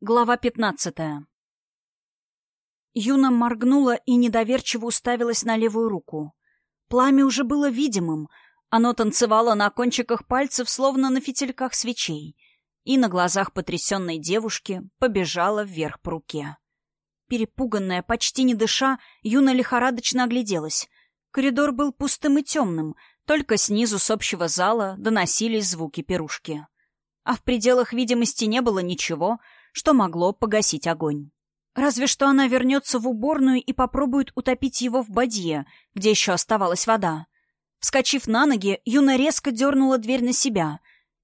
Глава пятнадцатая. Юна моргнула и недоверчиво уставилась на левую руку. Пламя уже было видимым. Оно танцевало на кончиках пальцев, словно на фитильках свечей, и на глазах потрясенной девушки побежало вверх по руке. Перепуганная, почти не дыша, Юна лихорадочно огляделась. Коридор был пустым и темным, только снизу с общего зала доносились звуки пирушки. А в пределах видимости не было ничего — что могло погасить огонь. Разве что она вернется в уборную и попробует утопить его в бадье, где еще оставалась вода. Вскочив на ноги, Юна резко дернула дверь на себя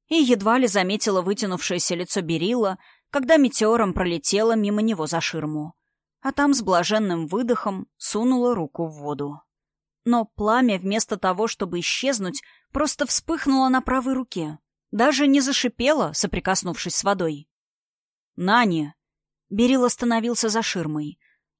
и едва ли заметила вытянувшееся лицо Берила, когда метеором пролетела мимо него за ширму. А там с блаженным выдохом сунула руку в воду. Но пламя, вместо того, чтобы исчезнуть, просто вспыхнуло на правой руке. Даже не зашипело, соприкоснувшись с водой. «Нани!» Берил остановился за ширмой.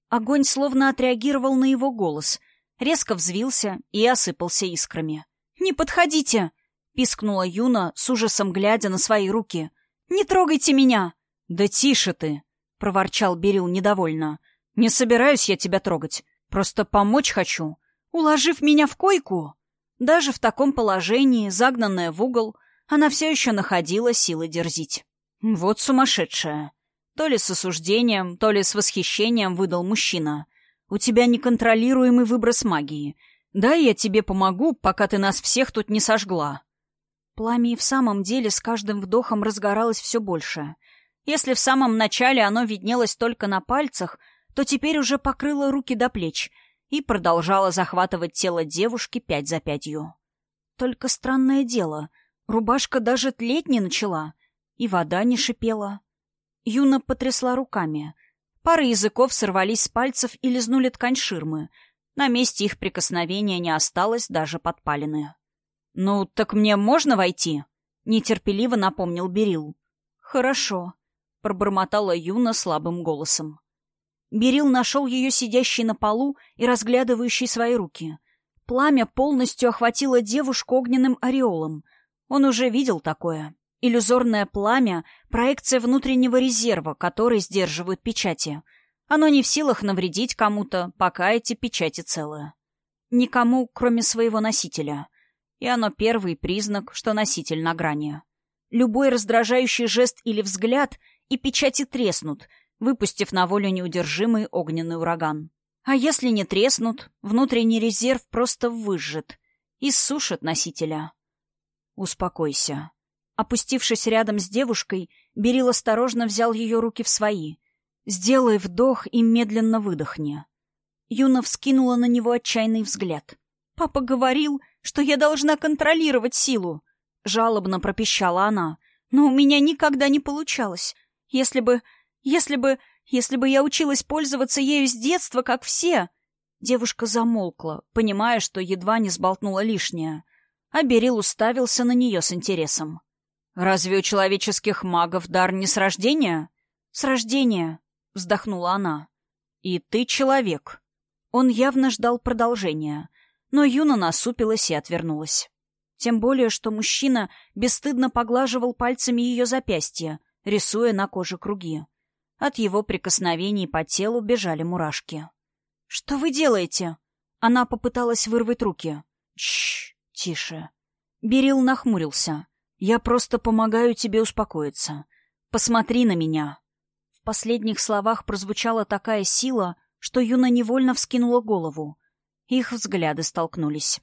Огонь словно отреагировал на его голос, резко взвился и осыпался искрами. «Не подходите!» — пискнула Юна, с ужасом глядя на свои руки. «Не трогайте меня!» «Да тише ты!» — проворчал Берил недовольно. «Не собираюсь я тебя трогать. Просто помочь хочу. Уложив меня в койку!» Даже в таком положении, загнанная в угол, она все еще находила силы дерзить. «Вот сумасшедшая!» То ли с осуждением, то ли с восхищением выдал мужчина. «У тебя неконтролируемый выброс магии. Дай я тебе помогу, пока ты нас всех тут не сожгла». Пламя и в самом деле с каждым вдохом разгоралось все больше. Если в самом начале оно виднелось только на пальцах, то теперь уже покрыло руки до плеч и продолжало захватывать тело девушки пять за пятью. Только странное дело, рубашка даже тлеть не начала — и вода не шипела. Юна потрясла руками. Пары языков сорвались с пальцев и лизнули ткань ширмы. На месте их прикосновения не осталось даже подпалины. «Ну, так мне можно войти?» — нетерпеливо напомнил Берил. «Хорошо», — пробормотала Юна слабым голосом. Берил нашел ее сидящей на полу и разглядывающей свои руки. Пламя полностью охватило девушку огненным ореолом. Он уже видел такое. Иллюзорное пламя — проекция внутреннего резерва, который сдерживают печати. Оно не в силах навредить кому-то, пока эти печати целы. Никому, кроме своего носителя. И оно первый признак, что носитель на грани. Любой раздражающий жест или взгляд, и печати треснут, выпустив на волю неудержимый огненный ураган. А если не треснут, внутренний резерв просто выжжет, иссушит носителя. Успокойся. Опустившись рядом с девушкой, Берил осторожно взял ее руки в свои. «Сделай вдох и медленно выдохни». Юна вскинула на него отчаянный взгляд. «Папа говорил, что я должна контролировать силу», — жалобно пропищала она. «Но у меня никогда не получалось. Если бы... если бы... если бы я училась пользоваться ею с детства, как все...» Девушка замолкла, понимая, что едва не сболтнула лишнее. А Берил уставился на нее с интересом. «Разве у человеческих магов дар не с рождения?» «С рождения», — вздохнула она. «И ты человек». Он явно ждал продолжения, но Юна насупилась и отвернулась. Тем более, что мужчина бесстыдно поглаживал пальцами ее запястья, рисуя на коже круги. От его прикосновений по телу бежали мурашки. «Что вы делаете?» Она попыталась вырвать руки. «Чш, тише». Берил нахмурился. Я просто помогаю тебе успокоиться. Посмотри на меня». В последних словах прозвучала такая сила, что Юна невольно вскинула голову. Их взгляды столкнулись.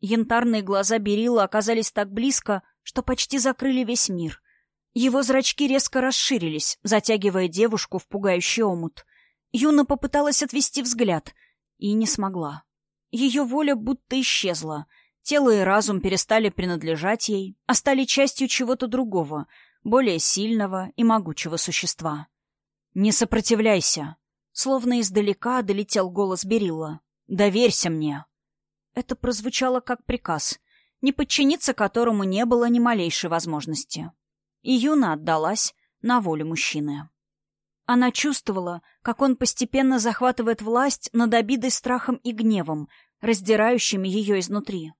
Янтарные глаза Берила оказались так близко, что почти закрыли весь мир. Его зрачки резко расширились, затягивая девушку в пугающий омут. Юна попыталась отвести взгляд и не смогла. Ее воля будто исчезла — Тело и разум перестали принадлежать ей, а стали частью чего-то другого, более сильного и могучего существа. «Не сопротивляйся!» Словно издалека долетел голос Берилла. «Доверься мне!» Это прозвучало как приказ, не подчиниться которому не было ни малейшей возможности. И Юна отдалась на волю мужчины. Она чувствовала, как он постепенно захватывает власть над обидой, страхом и гневом, раздирающими ее изнутри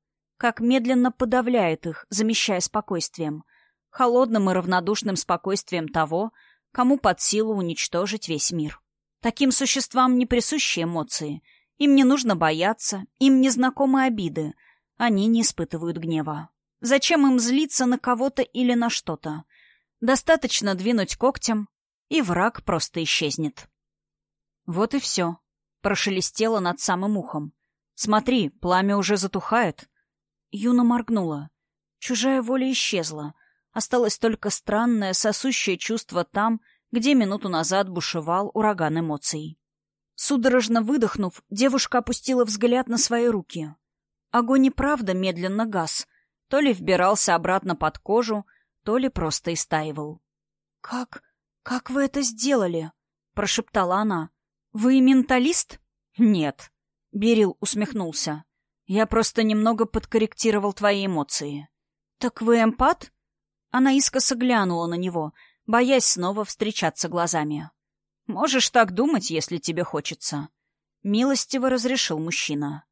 как медленно подавляет их, замещая спокойствием. Холодным и равнодушным спокойствием того, кому под силу уничтожить весь мир. Таким существам не присущи эмоции. Им не нужно бояться, им не знакомы обиды. Они не испытывают гнева. Зачем им злиться на кого-то или на что-то? Достаточно двинуть когтем, и враг просто исчезнет. Вот и все. Прошелестело над самым ухом. «Смотри, пламя уже затухает». Юна моргнула. Чужая воля исчезла. Осталось только странное, сосущее чувство там, где минуту назад бушевал ураган эмоций. Судорожно выдохнув, девушка опустила взгляд на свои руки. Огонь и правда медленно гас, то ли вбирался обратно под кожу, то ли просто истаивал. «Как... как вы это сделали?» — прошептала она. «Вы менталист?» «Нет», — Берил усмехнулся. «Я просто немного подкорректировал твои эмоции». «Так вы эмпат?» Она искоса глянула на него — боясь снова встречаться глазами. «Можешь так думать, если тебе хочется», — милостиво разрешил мужчина.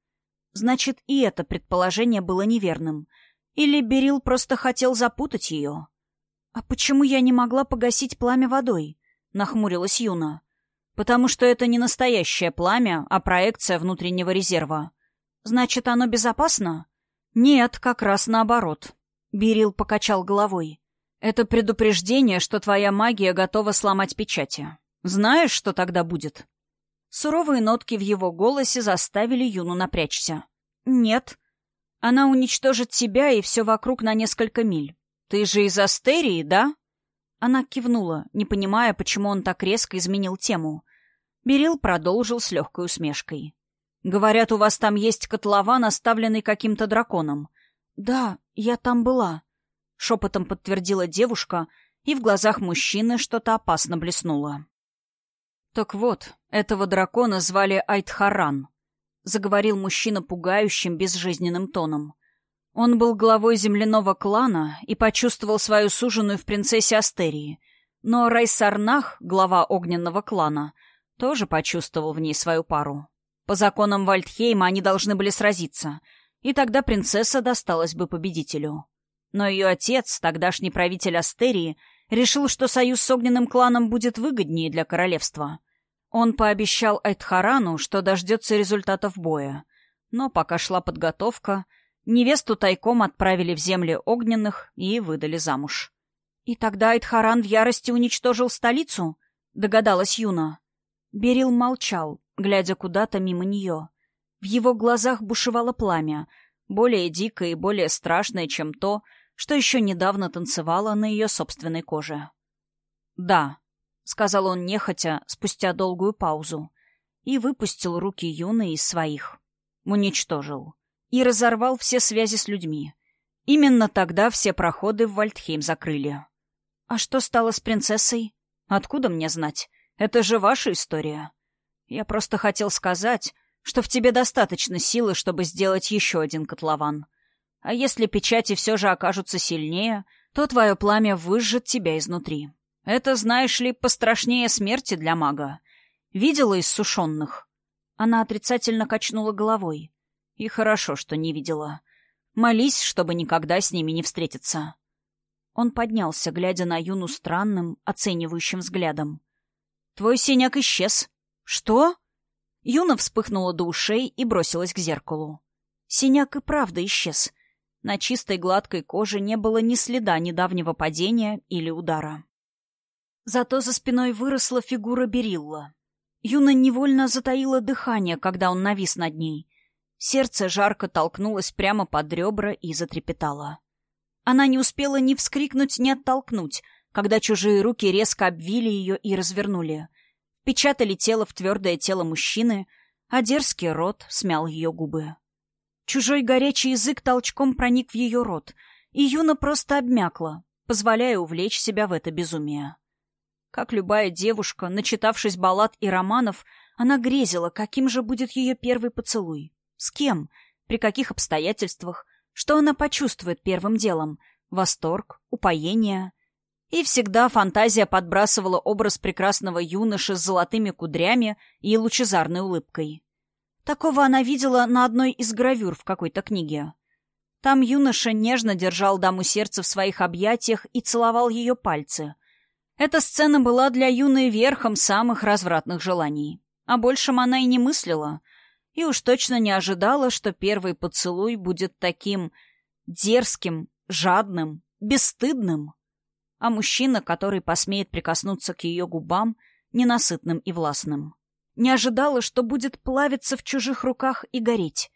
Значит, и это предположение было неверным. Или Берил просто хотел запутать ее? «А почему я не могла погасить пламя водой?» — нахмурилась Юна. «Потому что это не настоящее пламя, а проекция внутреннего резерва. Значит, оно безопасно?» «Нет, как раз наоборот». Берил покачал головой. Это предупреждение, что твоя магия готова сломать печати. Знаешь, что тогда будет?» Суровые нотки в его голосе заставили Юну напрячься. «Нет. Она уничтожит тебя и все вокруг на несколько миль. Ты же из Астерии, да?» Она кивнула, не понимая, почему он так резко изменил тему. Берил продолжил с легкой усмешкой. «Говорят, у вас там есть котлован, оставленный каким-то драконом». «Да, я там была», шепотом подтвердила девушка, и в глазах мужчины что-то опасно блеснуло. «Так вот, этого дракона звали Айтхаран», — заговорил мужчина пугающим, безжизненным тоном. Он был главой земляного клана и почувствовал свою суженую в принцессе Астерии, но Райсарнах, глава огненного клана, тоже почувствовал в ней свою пару. По законам Вальдхейма они должны были сразиться, и тогда принцесса досталась бы победителю. Но ее отец, тогдашний правитель Астерии, решил, что союз с огненным кланом будет выгоднее для королевства. Он пообещал Айтхарану, что дождется результатов боя. Но пока шла подготовка, невесту тайком отправили в земли огненных и выдали замуж. «И тогда Айтхаран в ярости уничтожил столицу?» — догадалась Юна. Берил молчал, глядя куда-то мимо нее. В его глазах бушевало пламя, более дикое и более страшное, чем то, что еще недавно танцевала на ее собственной коже. «Да», — сказал он нехотя, спустя долгую паузу, и выпустил руки Юны из своих. Уничтожил. И разорвал все связи с людьми. Именно тогда все проходы в Вальдхейм закрыли. «А что стало с принцессой? Откуда мне знать? Это же ваша история. Я просто хотел сказать, что в тебе достаточно силы, чтобы сделать еще один котлован. А если печати все же окажутся сильнее, то твое пламя выжжет тебя изнутри. Это, знаешь ли, пострашнее смерти для мага. Видела иссушенных?» Она отрицательно качнула головой. И хорошо, что не видела. Молись, чтобы никогда с ними не встретиться. Он поднялся, глядя на Юну странным, оценивающим взглядом. «Твой синяк исчез». «Что?» Юна вспыхнула до ушей и бросилась к зеркалу. Синяк и правда исчез. На чистой гладкой коже не было ни следа недавнего падения или удара. Зато за спиной выросла фигура Берилла. Юна невольно затаила дыхание, когда он навис над ней. Сердце жарко толкнулось прямо под ребра и затрепетало. Она не успела ни вскрикнуть, ни оттолкнуть, когда чужие руки резко обвили ее и развернули. Впечатали тело в твердое тело мужчины, а дерзкий рот смял ее губы. Чужой горячий язык толчком проник в ее рот, и Юна просто обмякла, позволяя увлечь себя в это безумие. Как любая девушка, начитавшись баллад и романов, она грезила, каким же будет ее первый поцелуй. С кем? При каких обстоятельствах? Что она почувствует первым делом? Восторг? Упоение? И всегда фантазия подбрасывала образ прекрасного юноши с золотыми кудрями и лучезарной улыбкой. Такого она видела на одной из гравюр в какой-то книге. Там юноша нежно держал даму сердца в своих объятиях и целовал ее пальцы. Эта сцена была для юной верхом самых развратных желаний. О большем она и не мыслила. И уж точно не ожидала, что первый поцелуй будет таким дерзким, жадным, бесстыдным. А мужчина, который посмеет прикоснуться к ее губам, ненасытным и властным. Не ожидала, что будет плавиться в чужих руках и гореть.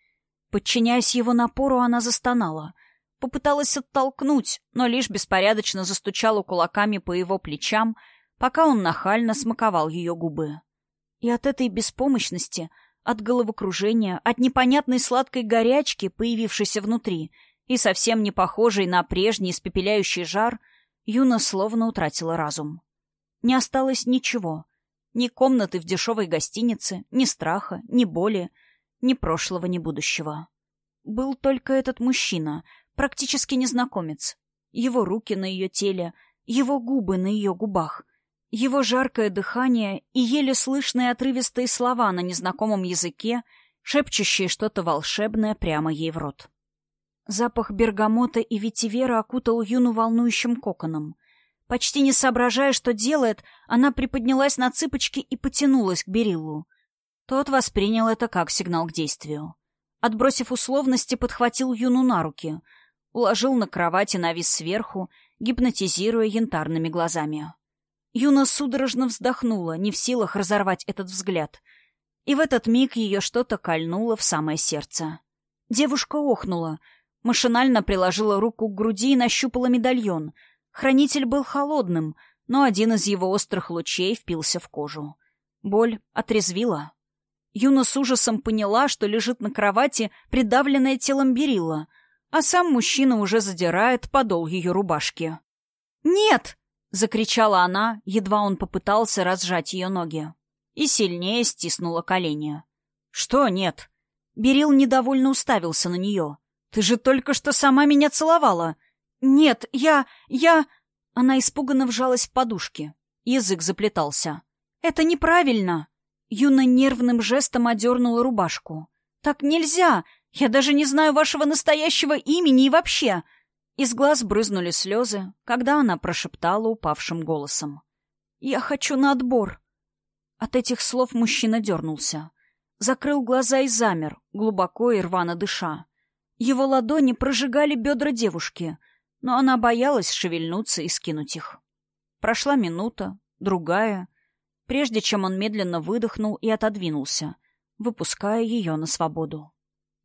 Подчиняясь его напору, она застонала. Попыталась оттолкнуть, но лишь беспорядочно застучала кулаками по его плечам, пока он нахально смаковал ее губы. И от этой беспомощности, от головокружения, от непонятной сладкой горячки, появившейся внутри, и совсем не похожей на прежний испепеляющий жар, Юна словно утратила разум. Не осталось ничего. Ни комнаты в дешевой гостинице, ни страха, ни боли, ни прошлого, ни будущего. Был только этот мужчина, практически незнакомец. Его руки на ее теле, его губы на ее губах, его жаркое дыхание и еле слышные отрывистые слова на незнакомом языке, шепчущие что-то волшебное прямо ей в рот. Запах бергамота и ветивера окутал Юну волнующим коконом. Почти не соображая, что делает, она приподнялась на цыпочки и потянулась к Бериллу. Тот воспринял это как сигнал к действию. Отбросив условности, подхватил Юну на руки, уложил на кровать и навис сверху, гипнотизируя янтарными глазами. Юна судорожно вздохнула, не в силах разорвать этот взгляд. И в этот миг ее что-то кольнуло в самое сердце. Девушка охнула, машинально приложила руку к груди и нащупала медальон. Хранитель был холодным, но один из его острых лучей впился в кожу. Боль отрезвила. Юна с ужасом поняла, что лежит на кровати, придавленная телом Берилла, а сам мужчина уже задирает подол ее рубашки. «Нет!» — закричала она, едва он попытался разжать ее ноги. И сильнее стиснула колени. «Что нет?» Берил недовольно уставился на нее. «Ты же только что сама меня целовала!» «Нет, я... я...» Она испуганно вжалась в подушки. Язык заплетался. «Это неправильно!» Юна нервным жестом одернула рубашку. «Так нельзя! Я даже не знаю вашего настоящего имени и вообще!» Из глаз брызнули слезы, когда она прошептала упавшим голосом. «Я хочу на отбор!» От этих слов мужчина дернулся. Закрыл глаза и замер, глубоко и рвано дыша. Его ладони прожигали бедра девушки, но она боялась шевельнуться и скинуть их. Прошла минута, другая — прежде чем он медленно выдохнул и отодвинулся, выпуская ее на свободу.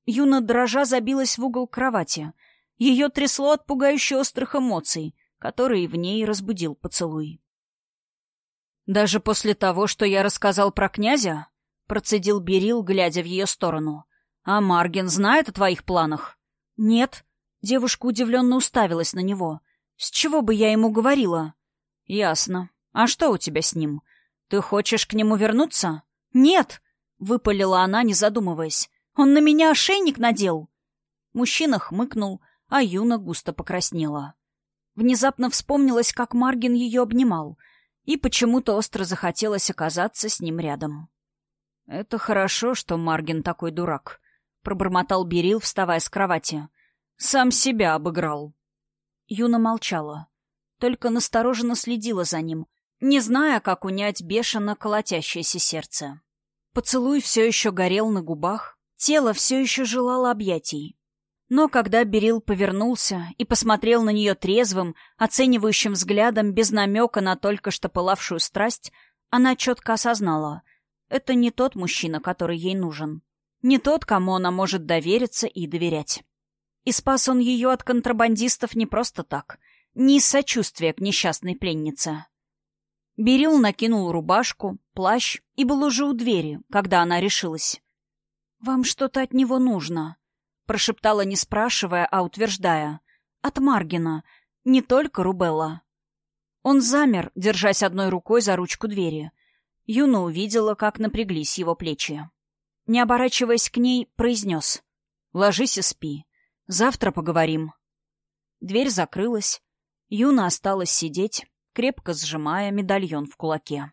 Юна дрожа забилась в угол кровати. Ее трясло от пугающе острых эмоций, которые в ней разбудил поцелуй. «Даже после того, что я рассказал про князя?» — процедил Берил, глядя в ее сторону. «А Марген знает о твоих планах?» «Нет». Девушка удивленно уставилась на него. «С чего бы я ему говорила?» «Ясно. А что у тебя с ним? «Ты хочешь к нему вернуться?» «Нет!» — выпалила она, не задумываясь. «Он на меня ошейник надел!» Мужчина хмыкнул, а Юна густо покраснела. Внезапно вспомнилось, как Маргин ее обнимал, и почему-то остро захотелось оказаться с ним рядом. «Это хорошо, что Маргин такой дурак», — пробормотал Берил, вставая с кровати. «Сам себя обыграл». Юна молчала, только настороженно следила за ним, не зная, как унять бешено колотящееся сердце. Поцелуй все еще горел на губах, тело все еще желало объятий. Но когда Берил повернулся и посмотрел на нее трезвым, оценивающим взглядом без намека на только что пылавшую страсть, она четко осознала — это не тот мужчина, который ей нужен. Не тот, кому она может довериться и доверять. И спас он ее от контрабандистов не просто так, не из сочувствия к несчастной пленнице. Берил накинул рубашку, плащ и был уже у двери, когда она решилась. «Вам что-то от него нужно», — прошептала, не спрашивая, а утверждая. «От Маргина. Не только Рубелла». Он замер, держась одной рукой за ручку двери. Юна увидела, как напряглись его плечи. Не оборачиваясь к ней, произнес. «Ложись и спи. Завтра поговорим». Дверь закрылась. Юна осталась сидеть, крепко сжимая медальон в кулаке.